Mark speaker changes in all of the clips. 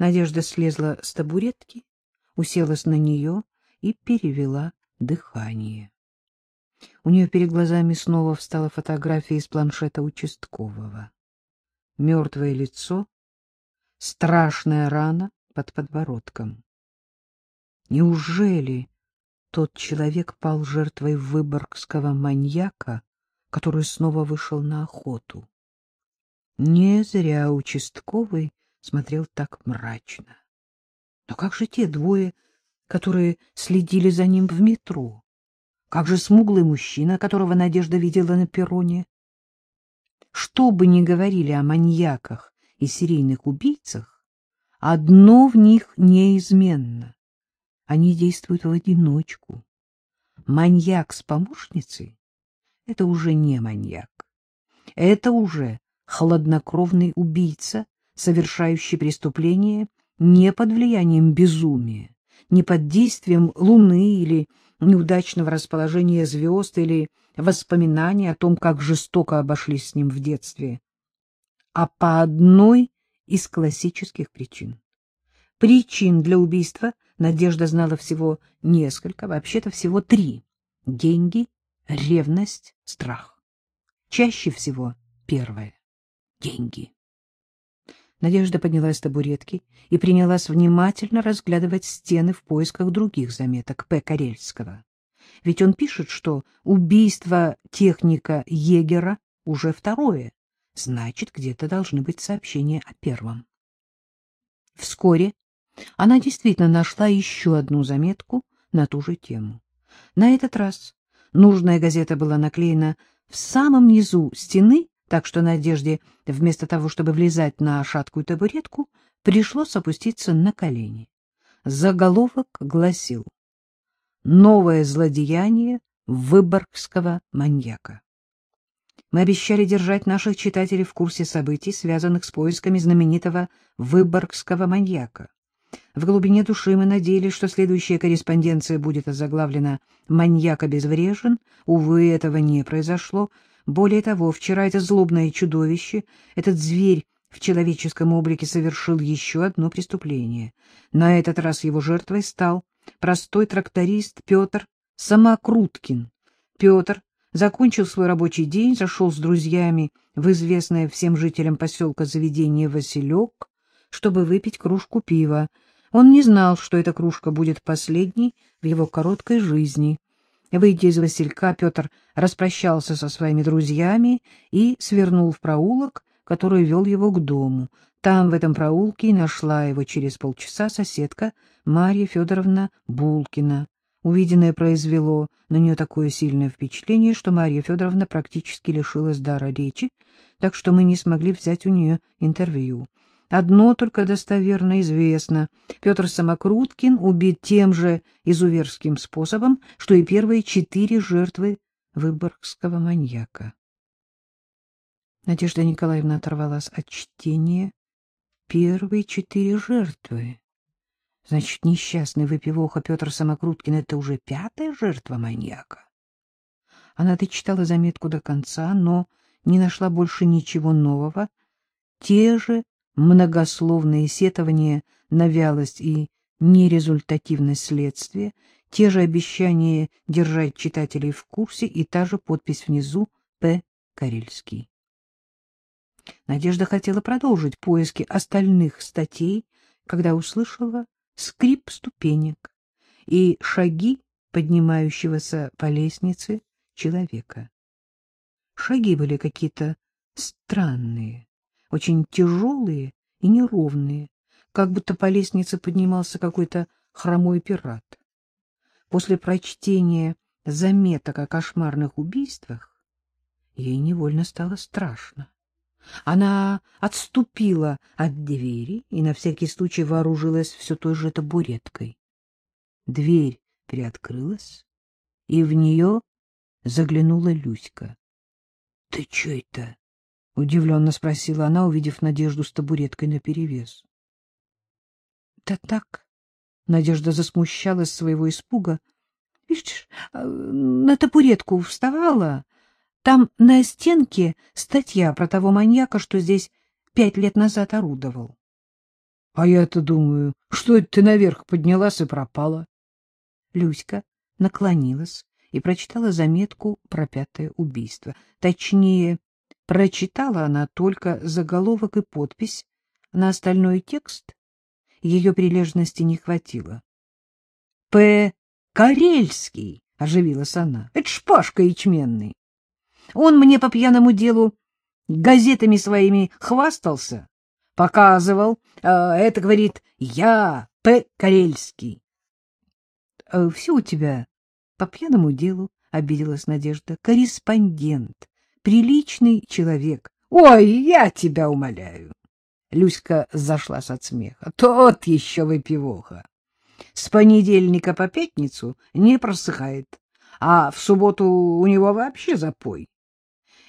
Speaker 1: Надежда слезла с табуретки, уселась на нее и перевела дыхание. У нее перед глазами снова встала фотография из планшета участкового. Мертвое лицо, страшная рана под подбородком. Неужели тот человек пал жертвой выборгского маньяка, который снова вышел на охоту? Не зря участковый смотрел так мрачно. Но как же те двое, которые следили за ним в метро? Как же смуглый мужчина, которого Надежда видела на перроне? Что бы ни говорили о маньяках и серийных убийцах, одно в них неизменно. Они действуют в одиночку. Маньяк с помощницей — это уже не маньяк. Это уже хладнокровный убийца, совершающий преступление не под влиянием безумия, не под действием луны или неудачного расположения звезд или воспоминаний о том, как жестоко обошлись с ним в детстве, а по одной из классических причин. Причин для убийства Надежда знала всего несколько, вообще-то всего три. Деньги, ревность, страх. Чаще всего первое — деньги. Надежда поднялась с табуретки и принялась внимательно разглядывать стены в поисках других заметок П. Карельского. Ведь он пишет, что убийство техника Егера уже второе, значит, где-то должны быть сообщения о первом. Вскоре она действительно нашла еще одну заметку на ту же тему. На этот раз нужная газета была наклеена в самом низу стены так что Надежде вместо того, чтобы влезать на шаткую табуретку, пришлось опуститься на колени. Заголовок гласил «Новое злодеяние выборгского маньяка». Мы обещали держать наших читателей в курсе событий, связанных с поисками знаменитого выборгского маньяка. В глубине души мы надеялись, что следующая корреспонденция будет озаглавлена «Маньяк обезврежен». Увы, этого не произошло. Более того, вчера это злобное чудовище, этот зверь в человеческом облике совершил еще одно преступление. На этот раз его жертвой стал простой тракторист Петр Самокруткин. Петр закончил свой рабочий день, зашел с друзьями в известное всем жителям поселка заведение «Василек», чтобы выпить кружку пива. Он не знал, что эта кружка будет последней в его короткой жизни. Выйдя из Василька, Петр распрощался со своими друзьями и свернул в проулок, который вел его к дому. Там, в этом проулке, нашла его через полчаса соседка Марья Федоровна Булкина. Увиденное произвело на нее такое сильное впечатление, что Марья Федоровна практически лишилась дара речи, так что мы не смогли взять у нее интервью. Одно только достоверно известно. Петр Самокруткин убит тем же изуверским способом, что и первые четыре жертвы выборгского маньяка. Надежда Николаевна оторвалась от чтения. Первые четыре жертвы. Значит, несчастный выпивоха Петр Самокруткин — это уже пятая жертва маньяка. Она дочитала заметку до конца, но не нашла больше ничего нового. Те же многословные сетования на вялость и нерезультативность следствия, те же обещания держать читателей в курсе и та же подпись внизу «П. Карельский». Надежда хотела продолжить поиски остальных статей, когда услышала скрип ступенек и шаги поднимающегося по лестнице человека. Шаги были какие-то странные, очень тяжелые и неровные, как будто по лестнице поднимался какой-то хромой пират. После прочтения заметок о кошмарных убийствах ей невольно стало страшно. Она отступила от двери и на всякий случай вооружилась все той же табуреткой. Дверь приоткрылась, и в нее заглянула Люська. — Ты что это? — удивленно спросила она, увидев Надежду с табуреткой наперевес. — Да так. Надежда засмущалась своего испуга. — Видишь, а, на табуретку вставала. Там на стенке статья про того маньяка, что здесь пять лет назад орудовал. — А я-то думаю, что это ты наверх поднялась и пропала?
Speaker 2: Люська наклонилась и прочитала заметку про пятое убийство. Точнее, прочитала она только заголовок и подпись, на остальной текст ее прилежности не хватило. — П. Карельский, — оживилась она, — это шпашка ячменный. Он мне по пьяному делу газетами своими хвастался, показывал. А это, говорит, я, П. Карельский. «Э, — Все у тебя по пьяному делу, — обиделась Надежда, — корреспондент, приличный человек. — Ой, я тебя умоляю! Люська зашлась от смеха. — Тот еще выпивоха. С понедельника по пятницу не просыхает, а в субботу у него вообще запой.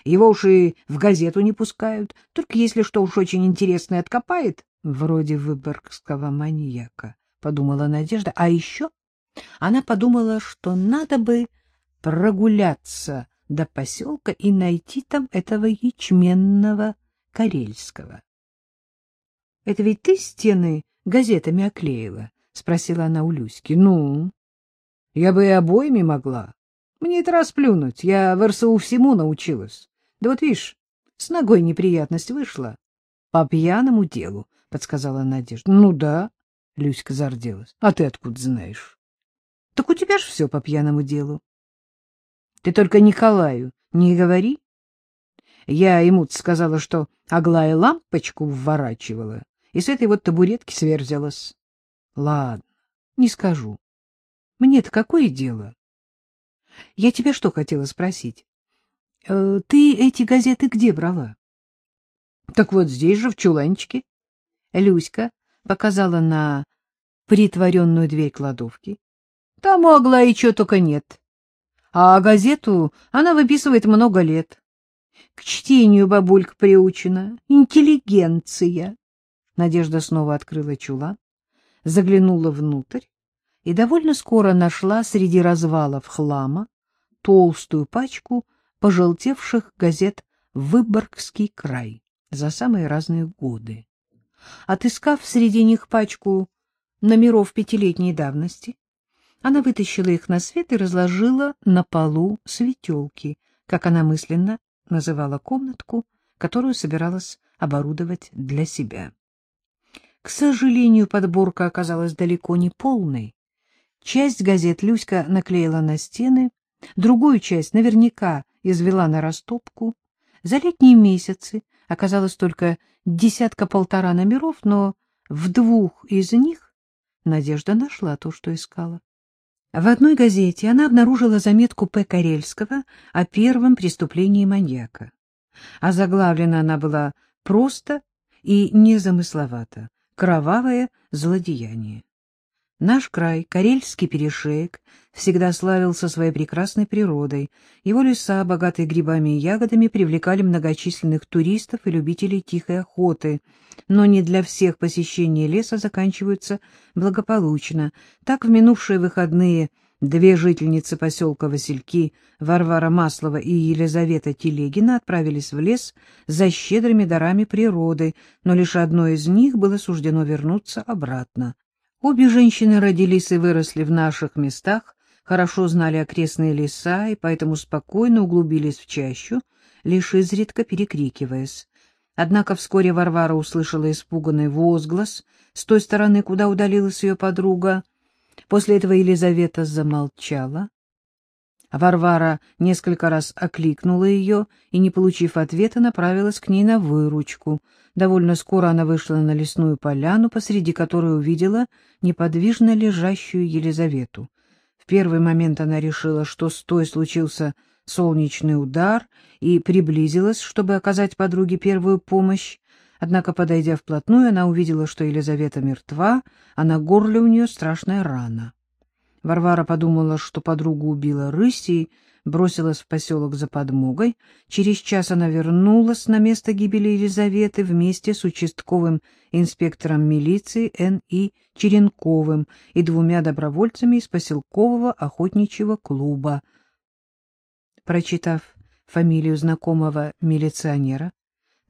Speaker 2: Его уж и в газету не пускают, только если что уж очень интересное откопает, вроде выборгского маньяка, — подумала Надежда. А еще она подумала, что надо бы прогуляться до поселка и найти там этого ячменного Карельского. — Это ведь ты стены газетами оклеила? — спросила она у Люськи. — Ну, я бы и обоими могла. Мне это расплюнуть, я в РСУ всему научилась. Да вот видишь, с ногой неприятность вышла. — По пьяному делу, — подсказала Надежда. — Ну да, — Люська зарделась. — А ты откуда знаешь? — Так у тебя ж все по пьяному делу. — Ты только Николаю не говори. Я ему сказала, что Аглая лампочку вворачивала, и с этой вот табуретки сверзилась. — Ладно, не скажу. Мне-то какое дело? Я тебя что хотела спросить? Э, ты эти газеты где брала? — Так вот здесь же, в чуланчике. Люська показала на притворенную дверь кладовки. Там могла и чего только нет. А газету она выписывает много лет. К чтению бабулька приучена. Интеллигенция. Надежда снова открыла чулан, заглянула внутрь и довольно скоро нашла среди развалов хлама толстую пачку пожелтевших газет «Выборгский край» за самые разные годы. Отыскав среди них пачку номеров пятилетней давности, она вытащила их на свет и разложила на полу светелки, как она мысленно называла комнатку, которую собиралась оборудовать для себя. К сожалению, подборка оказалась далеко не полной. Часть газет Люська наклеила на стены, другую часть наверняка извела на растопку. За летние месяцы оказалось только десятка-полтора номеров, но в двух из них Надежда нашла то, что искала. В одной газете она обнаружила заметку П. Карельского о первом преступлении маньяка. А заглавлена она была просто и незамысловато «Кровавое злодеяние». Наш край, Карельский перешеек, всегда славился своей прекрасной природой. Его леса, богатые грибами и ягодами, привлекали многочисленных туристов и любителей тихой охоты. Но не для всех посещения леса заканчиваются благополучно. Так в минувшие выходные две жительницы поселка Васильки, Варвара Маслова и Елизавета Телегина, отправились в лес за щедрыми дарами природы, но лишь одной из них было суждено вернуться обратно. Обе женщины родились и выросли в наших местах, хорошо знали окрестные леса и поэтому спокойно углубились в чащу, лишь изредка перекрикиваясь. Однако вскоре Варвара услышала испуганный возглас с той стороны, куда удалилась ее подруга. После этого Елизавета замолчала. Варвара несколько раз окликнула ее и, не получив ответа, направилась к ней на выручку — Довольно скоро она вышла на лесную поляну, посреди которой увидела неподвижно лежащую Елизавету. В первый момент она решила, что с той случился солнечный удар, и приблизилась, чтобы оказать подруге первую помощь. Однако, подойдя вплотную, она увидела, что Елизавета мертва, а на горле у нее страшная рана. Варвара подумала, что подругу убила рысь, и бросилась в поселок за подмогой. Через час она вернулась на место гибели Елизаветы вместе с участковым инспектором милиции Н.И. Черенковым и двумя добровольцами из поселкового охотничьего клуба. Прочитав фамилию знакомого милиционера,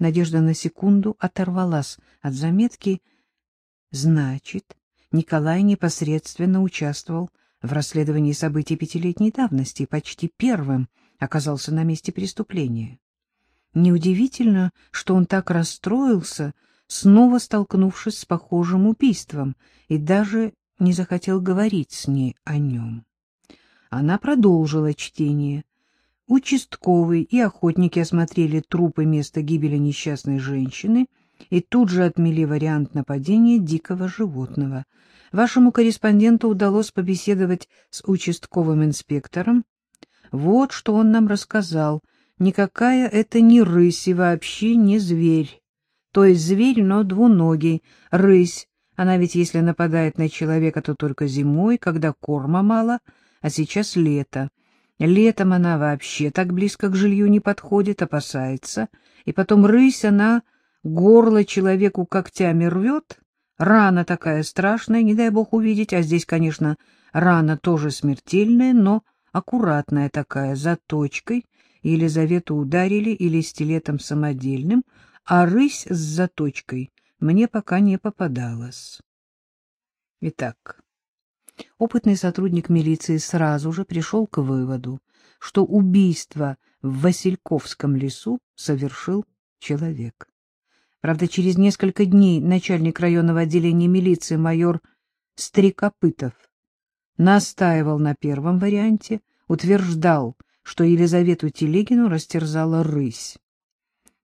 Speaker 2: Надежда на секунду оторвалась от заметки. Значит, Николай непосредственно участвовал в расследовании событий пятилетней давности почти первым оказался на месте преступления. Неудивительно, что он так расстроился, снова столкнувшись с похожим убийством, и даже не захотел говорить с ней о нем. Она продолжила чтение. Участковый и охотники осмотрели трупы места гибели несчастной женщины и тут же отмели вариант нападения дикого животного. Вашему корреспонденту удалось побеседовать с участковым инспектором. Вот что он нам рассказал. Никакая это не рысь и вообще не зверь. То есть зверь, но двуногий. Рысь. Она ведь, если нападает на человека, то только зимой, когда корма мало, а сейчас лето. Летом она вообще так близко к жилью не подходит, опасается. И потом рысь, она горло человеку когтями рвет. Рана такая страшная, не дай бог увидеть. А здесь, конечно, рана тоже смертельная, но аккуратная такая, заточкой. Елизавету ударили или стилетом самодельным, а рысь с заточкой мне пока не попадалась. Итак, опытный сотрудник милиции сразу же пришел к выводу, что убийство в Васильковском лесу совершил человек. Правда, через несколько дней начальник районного отделения милиции майор Стрекопытов настаивал на первом варианте, утверждал, что Елизавету Телегину растерзала рысь.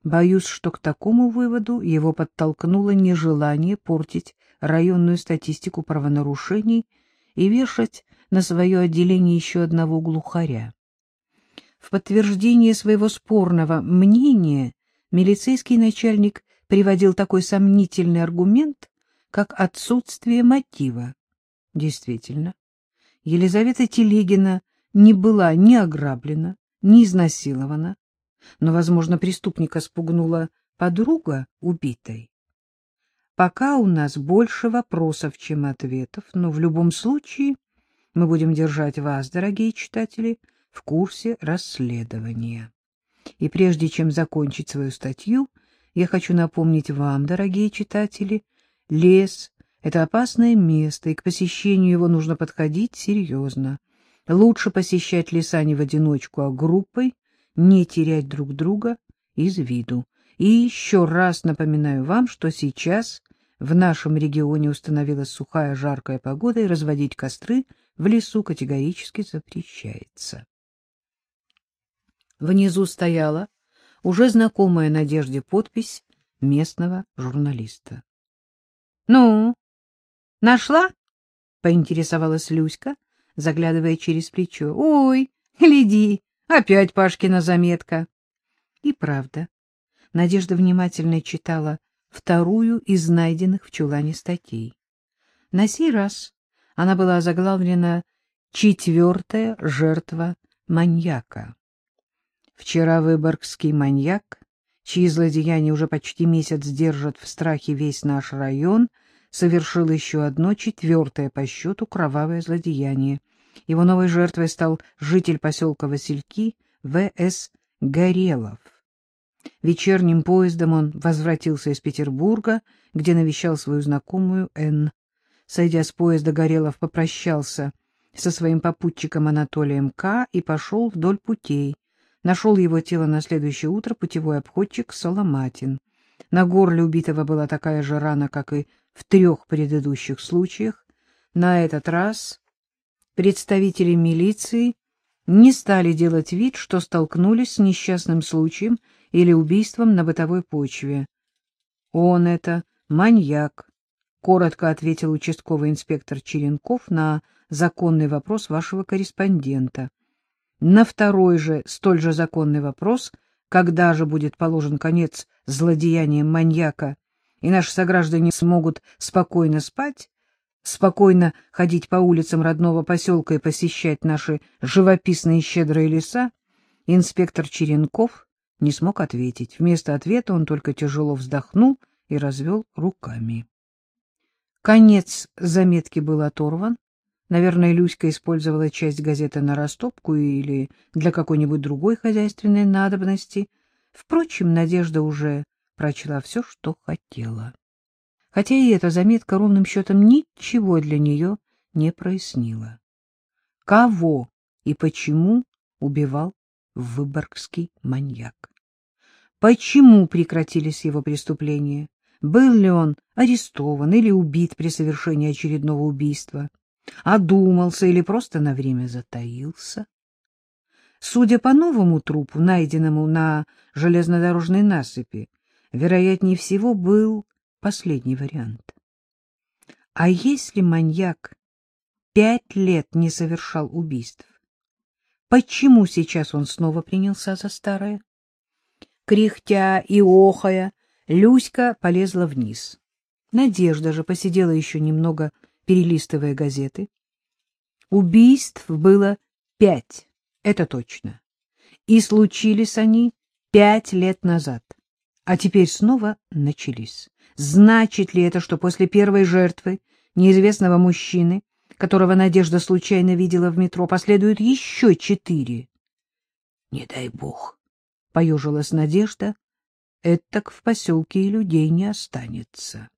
Speaker 2: Боюсь, что к такому выводу его подтолкнуло нежелание портить районную статистику правонарушений и вешать на свое отделение еще одного глухаря. В подтверждение своего спорного мнения милицейский начальник приводил такой сомнительный аргумент, как отсутствие мотива. Действительно, Елизавета Телегина не была ни ограблена, ни изнасилована, но, возможно, преступника спугнула подруга убитой. Пока у нас больше вопросов, чем ответов, но в любом случае мы будем держать вас, дорогие читатели, в курсе расследования. И прежде чем закончить свою статью, я хочу напомнить вам, дорогие читатели, лес — это опасное место, и к посещению его нужно подходить серьезно. Лучше посещать леса не в одиночку, а группой, не терять друг друга из виду. И еще раз напоминаю вам, что сейчас в нашем регионе установилась сухая жаркая погода, и разводить костры в лесу категорически запрещается. Внизу стояла уже знакомая Надежде подпись местного журналиста. — Ну, нашла? — поинтересовалась Люська, заглядывая через плечо. — Ой, гляди, опять Пашкина заметка. И правда, Надежда внимательно читала вторую из найденных в чулане статей. На сей раз она была заглавлена «Четвертая жертва маньяка». Вчера выборгский маньяк, чьи злодеяния уже почти месяц держат в страхе весь наш район, совершил еще одно, четвертое по счету, кровавое злодеяние. Его новой жертвой стал житель поселка Васильки В.С. Горелов. Вечерним поездом он возвратился из Петербурга, где навещал свою знакомую Н. Сойдя с поезда, Горелов попрощался со своим попутчиком Анатолием К. и пошел вдоль путей. Нашел его тело на следующее утро путевой обходчик Соломатин. На горле убитого была такая же рана, как и в трех предыдущих случаях. На этот раз представители милиции не стали делать вид, что столкнулись с несчастным случаем или убийством на бытовой почве. Он это маньяк, коротко ответил участковый инспектор Черенков на законный вопрос вашего корреспондента. На второй же столь же законный вопрос, когда же будет положен конец злодеяниям маньяка, и наши сограждане смогут спокойно спать, спокойно ходить по улицам родного поселка и посещать наши живописные щедрые леса, инспектор Черенков не смог ответить. Вместо ответа он только тяжело вздохнул и развел руками. Конец заметки был оторван. Наверное, Люська использовала часть газеты на растопку или для какой-нибудь другой хозяйственной надобности. Впрочем, Надежда уже прочла все, что хотела. хотя и эта заметка ровным счетом ничего для нее не прояснила. Кого и почему убивал выборгский маньяк? Почему прекратились его преступления? Был ли он арестован или убит при совершении очередного убийства? Одумался или просто на время затаился? Судя по новому трупу, найденному на железнодорожной насыпи, вероятнее всего был последний вариант. А если маньяк пять лет не совершал убийств, почему сейчас он снова принялся за старое? Кряхтя и охая, Люська полезла вниз. Надежда же посидела еще немного, перелистывая газеты. Убийств было пять, это точно. И случились они пять лет назад, а теперь снова начались. Значит ли это, что после первой жертвы неизвестного мужчины, которого Надежда случайно видела в метро, последуют еще четыре? — Не дай бог, — поежилась Надежда, — этак в поселке и людей не останется.